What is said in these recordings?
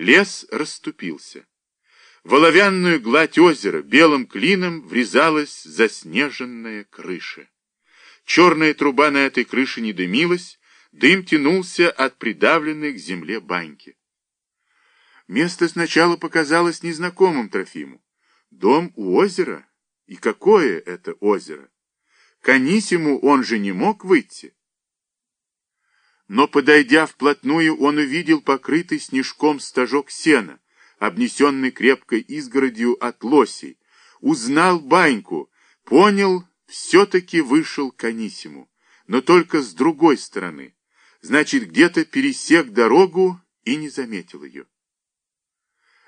Лес расступился. В оловянную гладь озера белым клином врезалась заснеженная крыша. Черная труба на этой крыше не дымилась, дым тянулся от придавленной к земле баньки. Место сначала показалось незнакомым Трофиму. Дом у озера? И какое это озеро? К Анисиму он же не мог выйти. Но, подойдя вплотную, он увидел покрытый снежком стажок сена, обнесенный крепкой изгородью от лосей, узнал баньку, понял, все-таки вышел к Анисиму, но только с другой стороны, значит, где-то пересек дорогу и не заметил ее.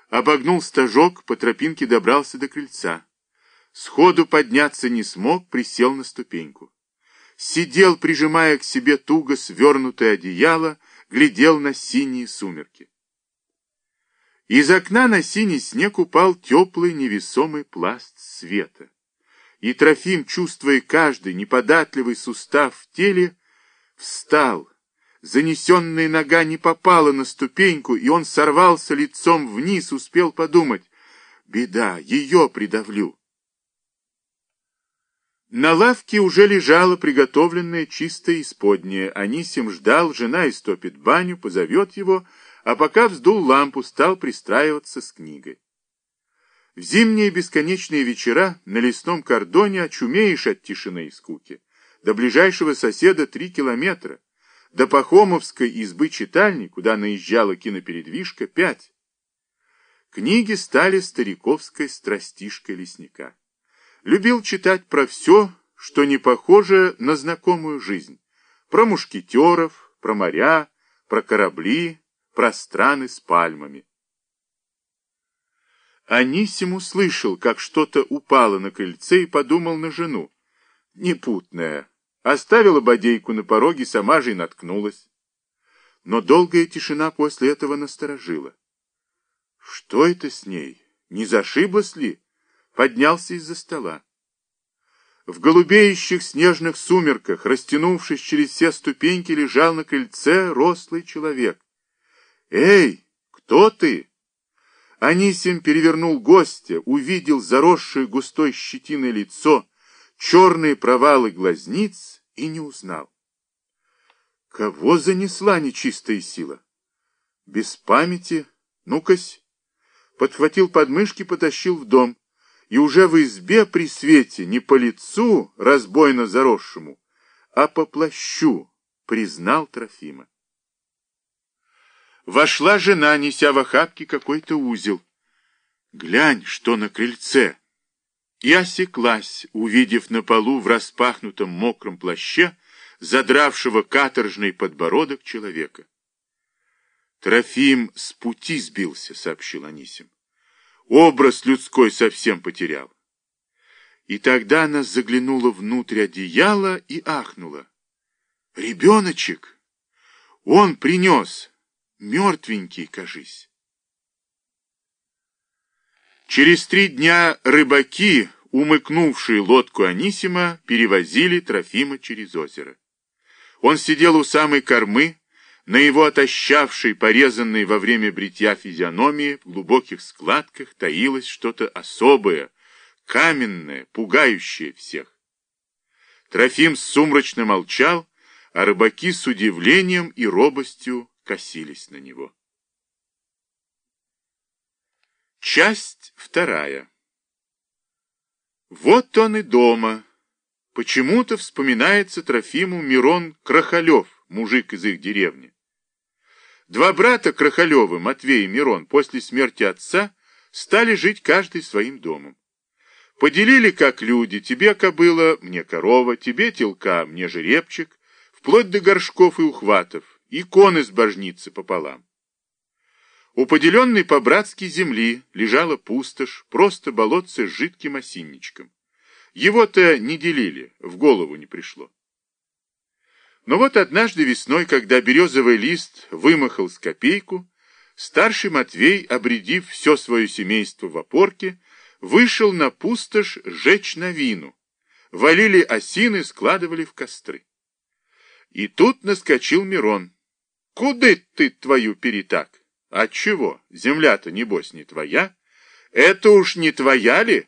Обогнул стажок, по тропинке добрался до крыльца. Сходу подняться не смог, присел на ступеньку. Сидел, прижимая к себе туго свернутое одеяло, глядел на синие сумерки. Из окна на синий снег упал теплый невесомый пласт света. И Трофим, чувствуя каждый неподатливый сустав в теле, встал. Занесенная нога не попала на ступеньку, и он сорвался лицом вниз, успел подумать. Беда, ее придавлю. На лавке уже лежала приготовленная чистая исподняя. Анисим ждал, жена истопит баню, позовет его, а пока вздул лампу, стал пристраиваться с книгой. В зимние бесконечные вечера на лесном кордоне очумеешь от тишины и скуки. До ближайшего соседа три километра, до Пахомовской избы читальни, куда наезжала кинопередвижка, пять. Книги стали стариковской страстишкой лесника. Любил читать про все, что не похоже на знакомую жизнь. Про мушкетеров, про моря, про корабли, про страны с пальмами. Анисим услышал, как что-то упало на крыльце и подумал на жену. Непутная. Оставила бодейку на пороге, сама же и наткнулась. Но долгая тишина после этого насторожила. Что это с ней? Не зашиблась ли? Поднялся из-за стола. В голубеющих снежных сумерках, растянувшись через все ступеньки, лежал на крыльце рослый человек. «Эй, кто ты?» Анисим перевернул гостя, увидел заросшее густой щетиной лицо, черные провалы глазниц и не узнал. Кого занесла нечистая сила? Без памяти? Ну-кась! Подхватил подмышки, потащил в дом и уже в избе при свете не по лицу разбойно заросшему, а по плащу признал Трофима. Вошла жена, неся в охапке какой-то узел. Глянь, что на крыльце. И осеклась, увидев на полу в распахнутом мокром плаще задравшего каторжный подбородок человека. Трофим с пути сбился, сообщил Анисим образ людской совсем потерял. И тогда она заглянула внутрь одеяла и ахнула. Ребеночек! Он принес, мертвенький, кажись. Через три дня рыбаки, умыкнувшие лодку Анисима, перевозили Трофима через озеро. Он сидел у самой кормы, на его отощавшей, порезанной во время бритья физиономии, в глубоких складках таилось что-то особое, каменное, пугающее всех. Трофим сумрачно молчал, а рыбаки с удивлением и робостью косились на него. Часть вторая. Вот он и дома. Почему-то вспоминается Трофиму Мирон Крахалев, мужик из их деревни. Два брата Крахалевы, Матвей и Мирон, после смерти отца, стали жить каждый своим домом. Поделили как люди, тебе кобыла, мне корова, тебе телка, мне жеребчик, вплоть до горшков и ухватов, и кон из божницы пополам. У поделенной по-братски земли лежала пустошь, просто болотце с жидким осинничком. Его-то не делили, в голову не пришло. Но вот однажды весной, когда березовый лист вымахал с копейку, старший Матвей, обредив все свое семейство в опорке, вышел на пустошь жечь новину. Валили осины, складывали в костры. И тут наскочил Мирон. «Куды ты твою перетак? Отчего? Земля-то, небось, не твоя. Это уж не твоя ли?